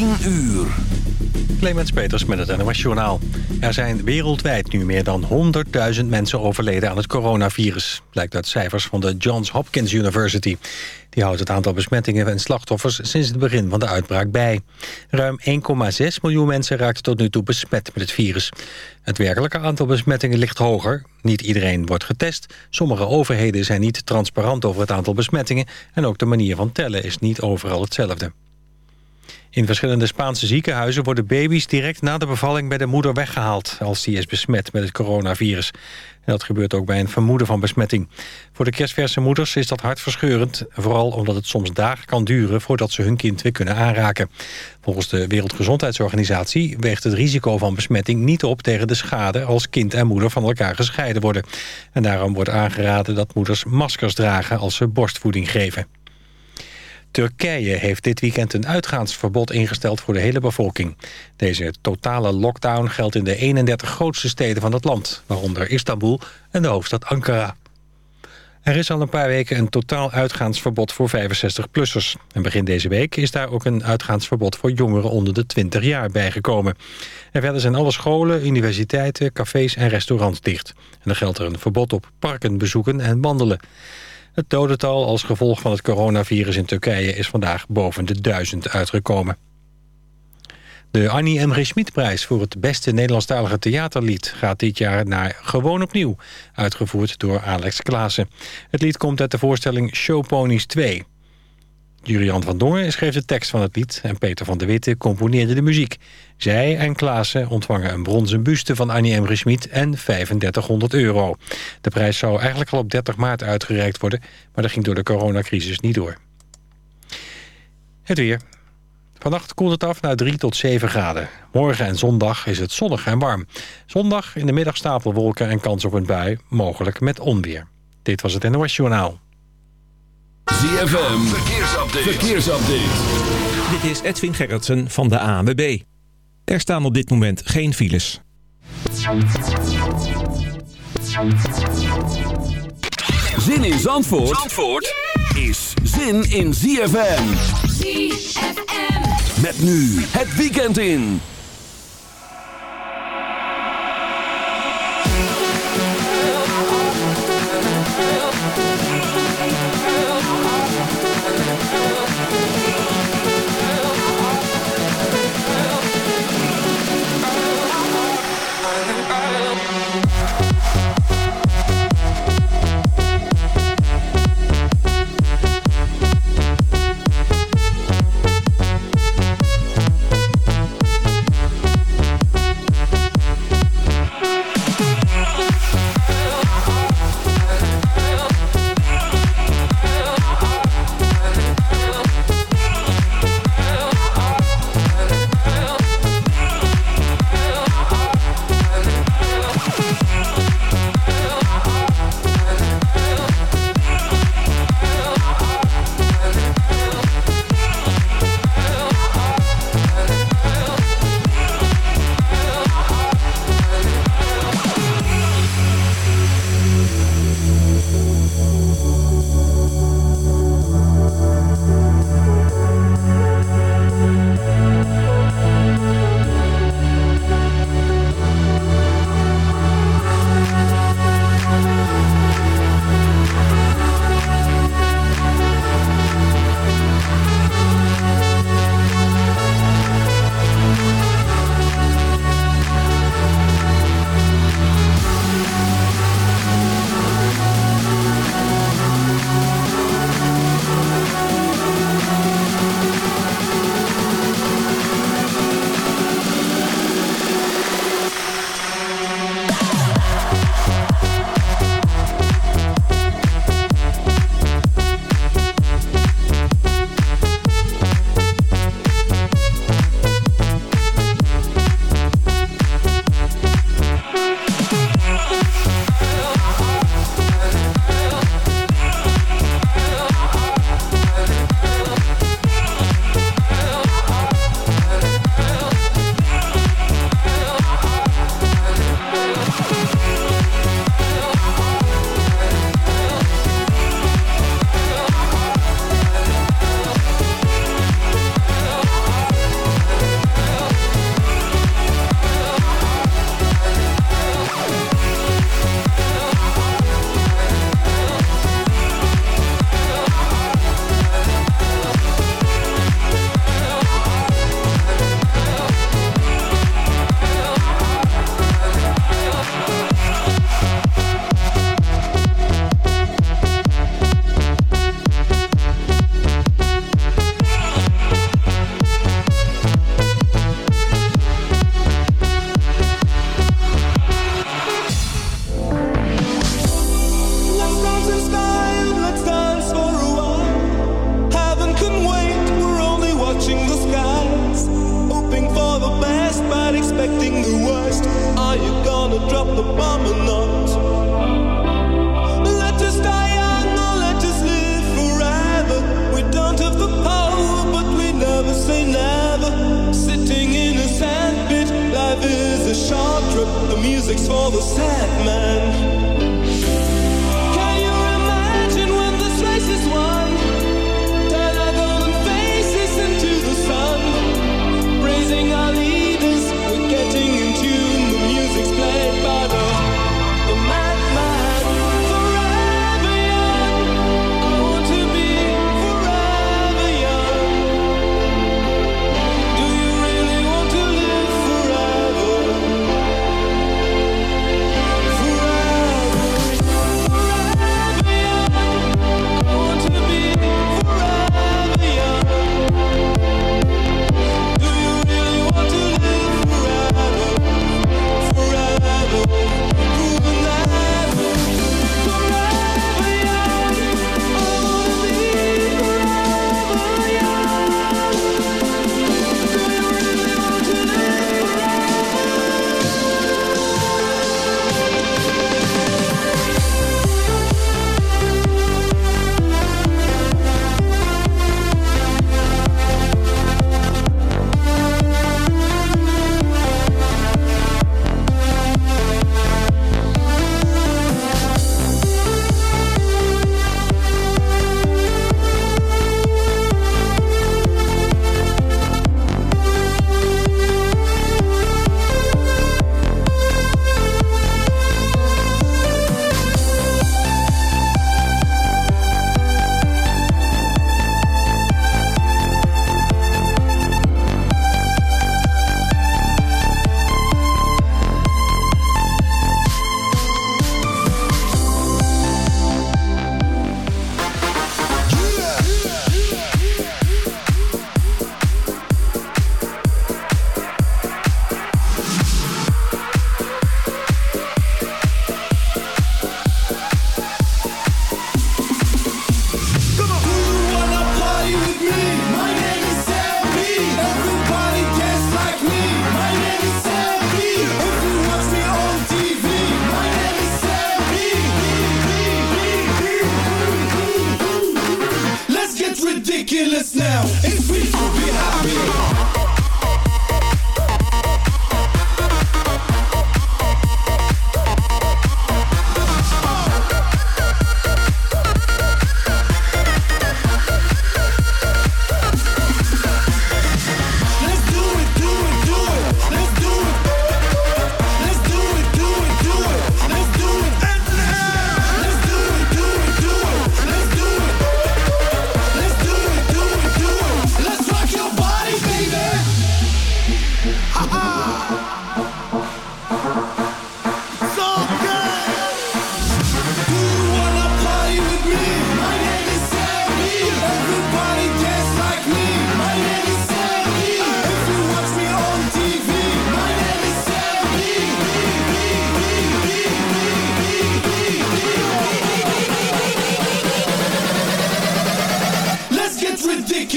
10 uur. Clemens Peters met het NOS Journaal. Er zijn wereldwijd nu meer dan 100.000 mensen overleden aan het coronavirus. Blijkt uit cijfers van de Johns Hopkins University. Die houdt het aantal besmettingen en slachtoffers sinds het begin van de uitbraak bij. Ruim 1,6 miljoen mensen raakten tot nu toe besmet met het virus. Het werkelijke aantal besmettingen ligt hoger. Niet iedereen wordt getest. Sommige overheden zijn niet transparant over het aantal besmettingen... en ook de manier van tellen is niet overal hetzelfde. In verschillende Spaanse ziekenhuizen worden baby's direct na de bevalling bij de moeder weggehaald als die is besmet met het coronavirus. En dat gebeurt ook bij een vermoeden van besmetting. Voor de kerstverse moeders is dat hartverscheurend, vooral omdat het soms dagen kan duren voordat ze hun kind weer kunnen aanraken. Volgens de Wereldgezondheidsorganisatie weegt het risico van besmetting niet op tegen de schade als kind en moeder van elkaar gescheiden worden. En daarom wordt aangeraden dat moeders maskers dragen als ze borstvoeding geven. Turkije heeft dit weekend een uitgaansverbod ingesteld voor de hele bevolking. Deze totale lockdown geldt in de 31 grootste steden van het land, waaronder Istanbul en de hoofdstad Ankara. Er is al een paar weken een totaal uitgaansverbod voor 65-plussers. En begin deze week is daar ook een uitgaansverbod voor jongeren onder de 20 jaar bijgekomen. En verder zijn alle scholen, universiteiten, cafés en restaurants dicht. En er geldt er een verbod op parken bezoeken en wandelen. Het dodental als gevolg van het coronavirus in Turkije is vandaag boven de duizend uitgekomen. De Annie M. G. Schmid-prijs voor het beste Nederlandstalige theaterlied... gaat dit jaar naar Gewoon Opnieuw, uitgevoerd door Alex Klaassen. Het lied komt uit de voorstelling Show Ponies 2. Jurian van Dongen schreef de tekst van het lied... en Peter van der Witte componeerde de muziek. Zij en Klaassen ontvangen een bronzen buste van Annie M. Schmid en 3500 euro. De prijs zou eigenlijk al op 30 maart uitgereikt worden... maar dat ging door de coronacrisis niet door. Het weer. Vannacht koelt het af naar 3 tot 7 graden. Morgen en zondag is het zonnig en warm. Zondag in de middag stapelwolken en kans op een bui, mogelijk met onweer. Dit was het NOS Journaal. ZFM, verkeersupdate. verkeersupdate. Dit is Edwin Gerritsen van de ANWB. Er staan op dit moment geen files. Zin in Zandvoort, Zandvoort is zin in ZFM. ZFM. Met nu het weekend in. the sad man.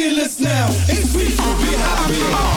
ridiculous now. If we will be happy.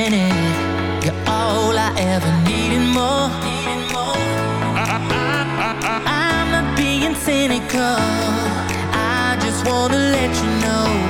minute. You're all I ever needed more. I'm not being cynical. I just wanna let you know.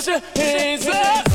Is your hands.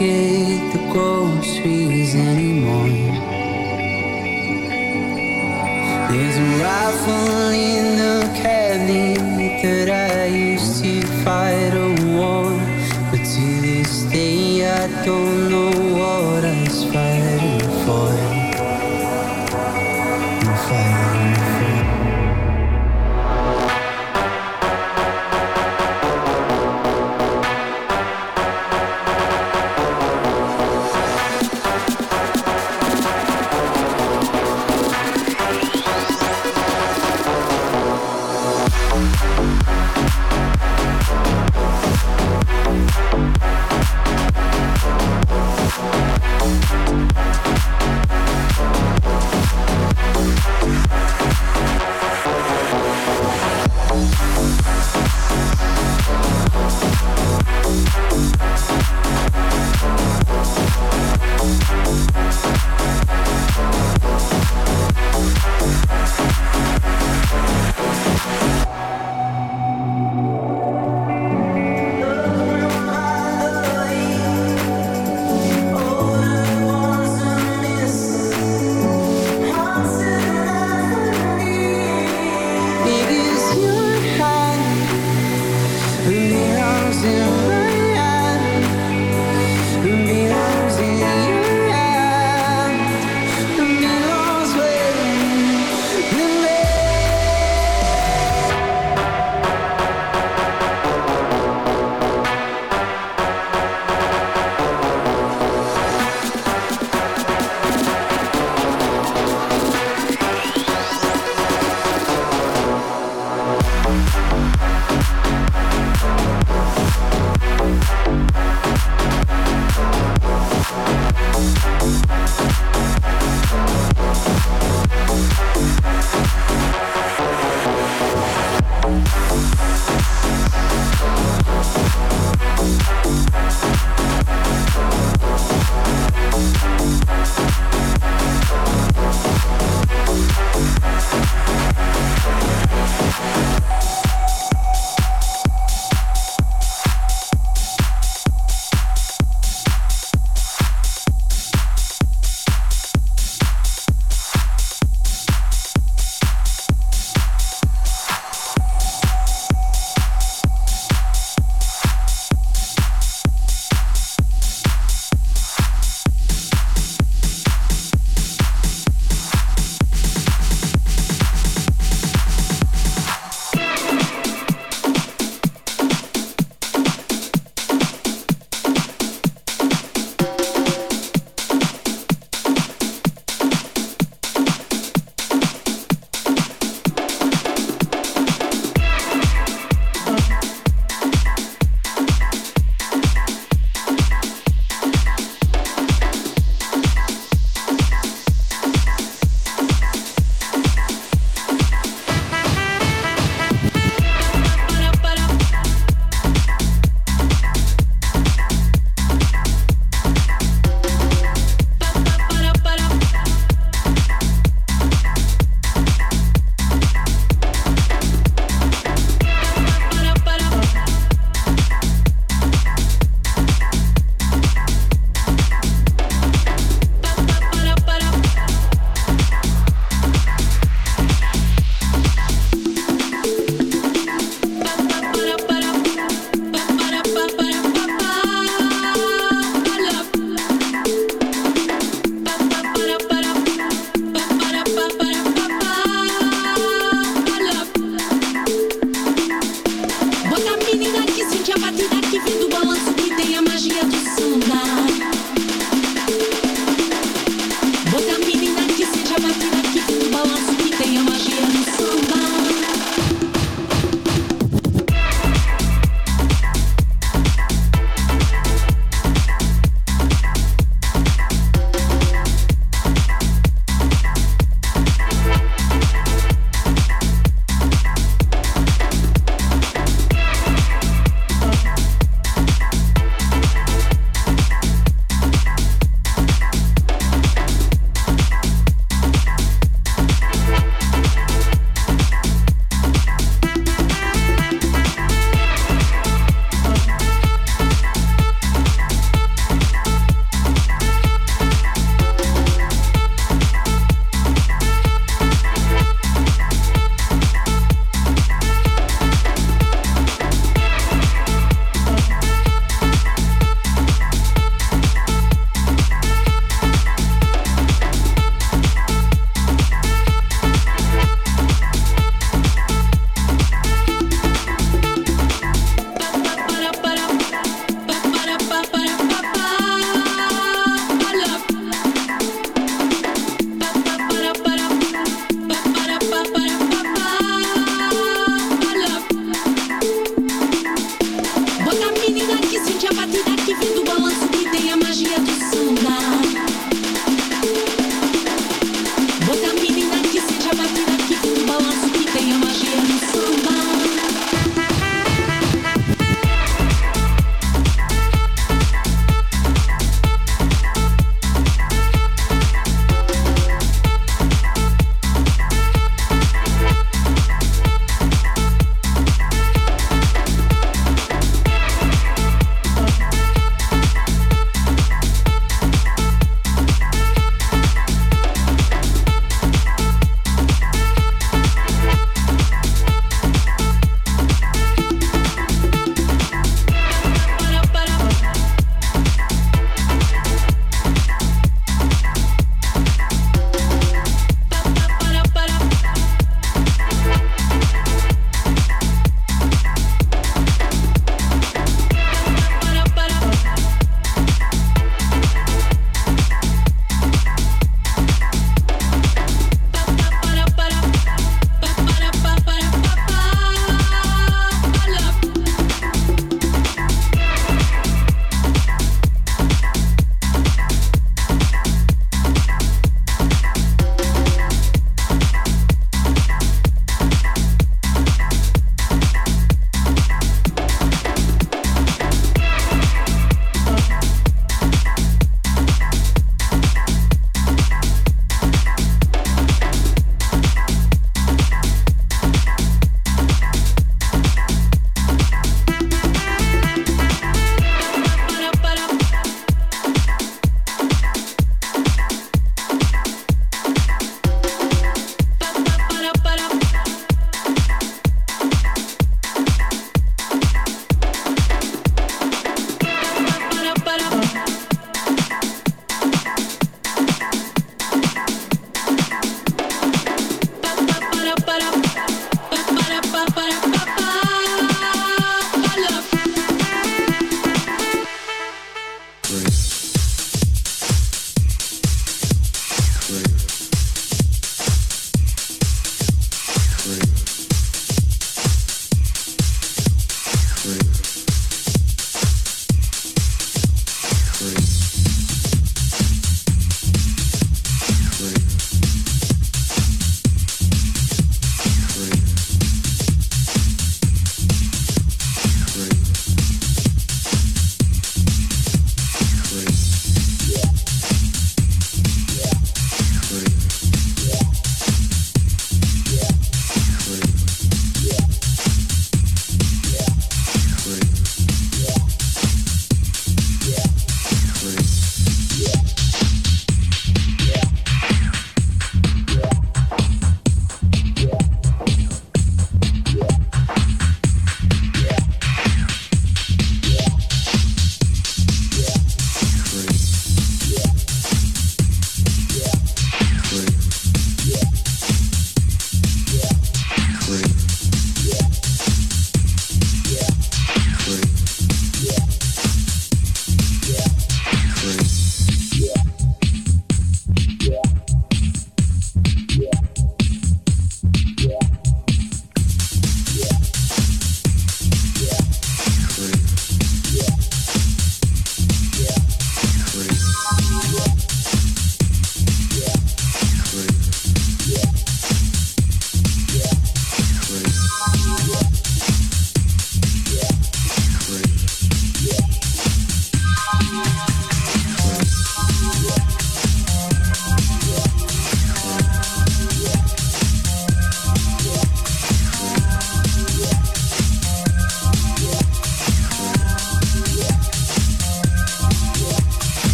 make